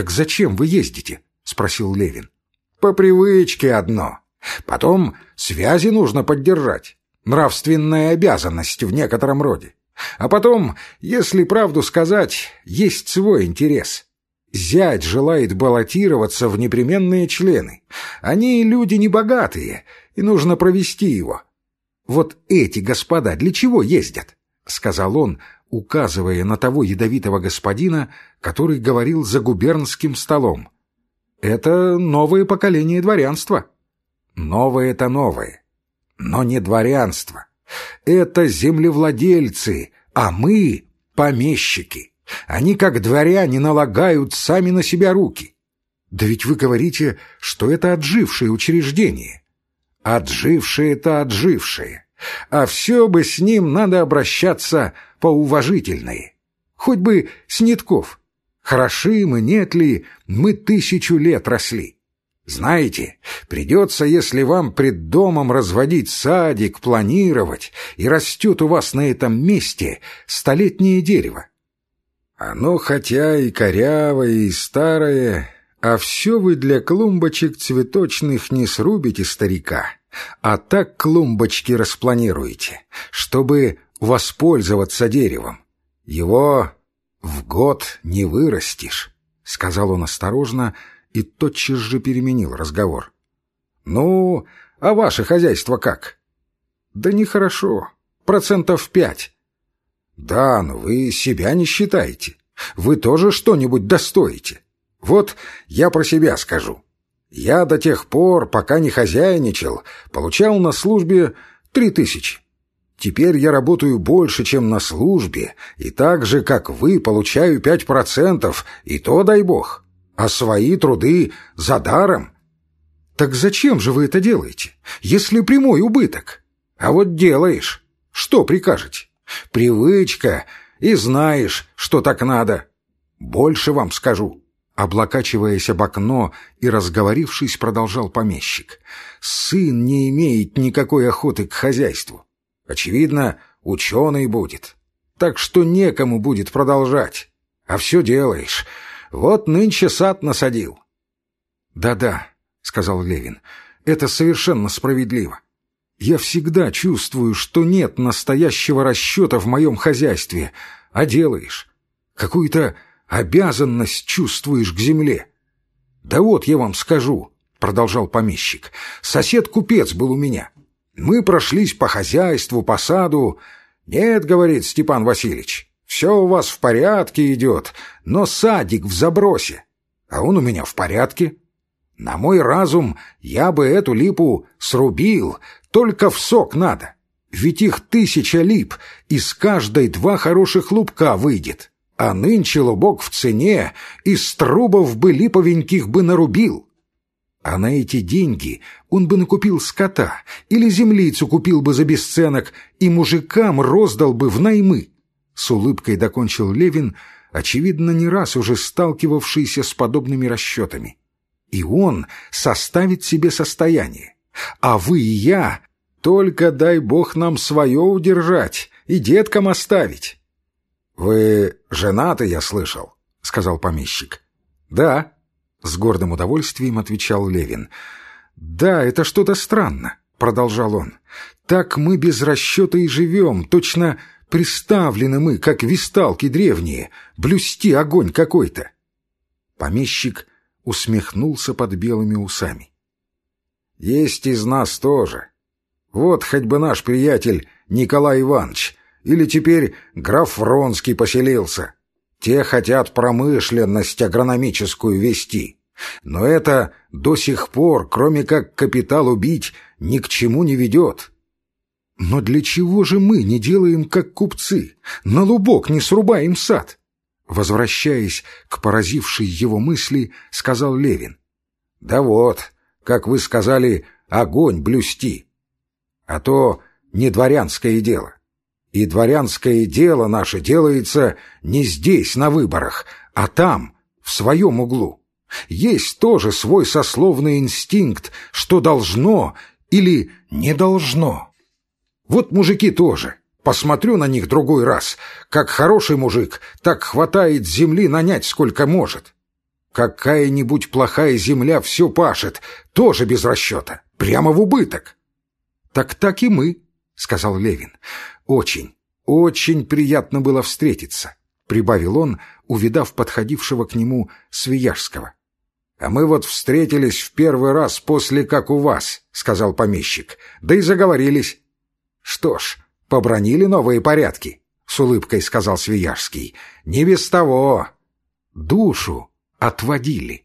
«Так зачем вы ездите?» — спросил Левин. «По привычке одно. Потом связи нужно поддержать. Нравственная обязанность в некотором роде. А потом, если правду сказать, есть свой интерес. Зять желает баллотироваться в непременные члены. Они люди небогатые, и нужно провести его. Вот эти господа для чего ездят? — сказал он, указывая на того ядовитого господина, который говорил за губернским столом. «Это новое поколение дворянства». «Новое — это новое, но не дворянство. Это землевладельцы, а мы — помещики. Они, как дворяне, налагают сами на себя руки. Да ведь вы говорите, что это отжившее учреждение. Отжившее-то отжившее. А все бы с ним надо обращаться поуважительнее. Хоть бы Снитков. Хороши мы, нет ли, мы тысячу лет росли. Знаете, придется, если вам пред домом разводить садик, планировать, и растет у вас на этом месте столетнее дерево. Оно хотя и корявое, и старое, а все вы для клумбочек цветочных не срубите старика, а так клумбочки распланируете, чтобы воспользоваться деревом. Его в год не вырастешь, — сказал он осторожно, — и тотчас же переменил разговор. «Ну, а ваше хозяйство как?» «Да нехорошо. Процентов пять». «Да, но вы себя не считаете. Вы тоже что-нибудь достоите. Вот я про себя скажу. Я до тех пор, пока не хозяйничал, получал на службе три тысячи. Теперь я работаю больше, чем на службе, и так же, как вы, получаю пять процентов, и то дай бог а свои труды за даром. Так зачем же вы это делаете, если прямой убыток? А вот делаешь. Что прикажете? Привычка, и знаешь, что так надо. Больше вам скажу. Облокачиваясь об окно и разговорившись, продолжал помещик. Сын не имеет никакой охоты к хозяйству. Очевидно, ученый будет. Так что некому будет продолжать. А все делаешь. Вот нынче сад насадил. «Да-да», — сказал Левин, — «это совершенно справедливо. Я всегда чувствую, что нет настоящего расчета в моем хозяйстве, а делаешь. Какую-то обязанность чувствуешь к земле». «Да вот я вам скажу», — продолжал помещик, — «сосед-купец был у меня. Мы прошлись по хозяйству, по саду. Нет, — говорит Степан Васильевич, все у вас в порядке идет, но садик в забросе, а он у меня в порядке. На мой разум я бы эту липу срубил, только в сок надо. Ведь их тысяча лип, из каждой два хороших лубка выйдет. А нынче лубок в цене, из трубов бы липовеньких бы нарубил. А на эти деньги он бы накупил скота или землицу купил бы за бесценок и мужикам роздал бы в наймы. С улыбкой докончил Левин, очевидно, не раз уже сталкивавшийся с подобными расчетами. И он составит себе состояние. А вы и я, только дай бог нам свое удержать и деткам оставить. — Вы женаты, я слышал, — сказал помещик. — Да, — с гордым удовольствием отвечал Левин. — Да, это что-то странно, — продолжал он. — Так мы без расчета и живем, точно Приставлены мы, как висталки древние, блюсти огонь какой-то. Помещик усмехнулся под белыми усами. Есть из нас тоже. Вот хоть бы наш приятель Николай Иванович, или теперь граф Вронский поселился. Те хотят промышленность агрономическую вести. Но это до сих пор, кроме как капитал убить, ни к чему не ведет. Но для чего же мы не делаем, как купцы, на лубок не срубаем сад? Возвращаясь к поразившей его мысли, сказал Левин. Да вот, как вы сказали, огонь блюсти. А то не дворянское дело. И дворянское дело наше делается не здесь, на выборах, а там, в своем углу. Есть тоже свой сословный инстинкт, что должно или не должно. Вот мужики тоже. Посмотрю на них другой раз. Как хороший мужик, так хватает земли нанять сколько может. Какая-нибудь плохая земля все пашет, тоже без расчета, прямо в убыток. «Так так и мы», — сказал Левин. «Очень, очень приятно было встретиться», — прибавил он, увидав подходившего к нему Свияжского. «А мы вот встретились в первый раз после как у вас», — сказал помещик, — «да и заговорились». «Что ж, побронили новые порядки», — с улыбкой сказал Свияжский. «Не без того. Душу отводили».